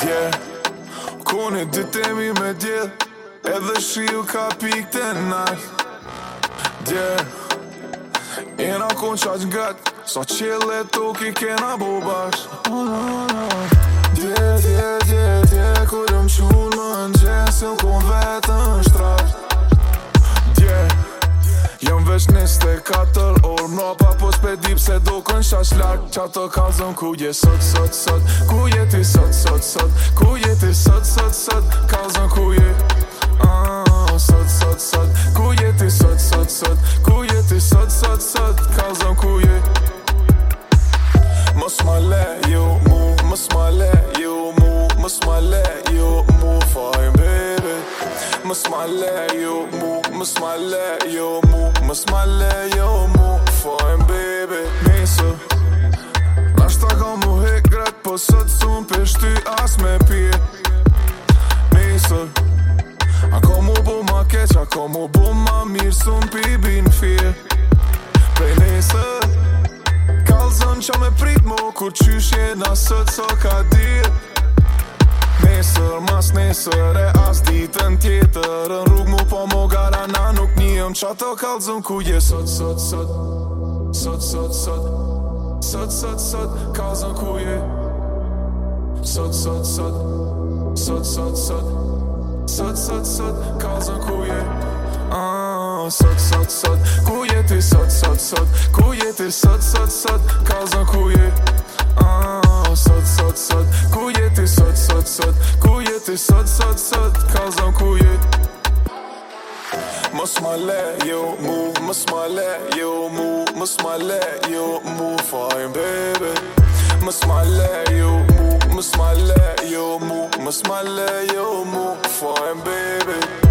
dje Kone dy temi me dje Edhe shiu ka pik të nash Dje Jena kon qaq gat Sa qele tuk i kena bo Dje, dje, dje, dje Kërëm qunë më në gjesë Në kon vetë në shtrash Dje Jëm veç njësë të katër orë Mra pa po s'pe dip se do kën shash lak Qa të kazëm ku je sot, sot, sot Ku je ti sot, sot, sot më smale, jo mu, më smale, jo mu, fajn bebe Më smale, jo mu, më smale, jo mu, më smale, jo mu, fajn bebe Mesë, nashta ka mu he gret, po së të sun për shty as me pje Mesë, a ka mu bu ma keq, a ka mu bu ma mirë sun për i bin qa me prit mu Kur qysh je në sët so ka dit Nesër mas nesër e as ditën tjetër Në rrug mu po mu gara na nuk njëm Qa të kalzëm ku je sot sot sot Sot sot sot Sot sot sot kalzëm ku je Sot sot sot Sot sot sot Sot sot sot kalzëm ku je Sot sot sot ku je ti sot sot sot ku je sotir sot sot sot kazan ku je ah sot sot sot ku je ti sot sot sot ku je ti sot sot sot kazan ku je Mos ma le jo mu mos ma le jo mu mos ma le jo mu fine baby Mos ma le jo mu mos ma le jo mu mos ma le jo mu baby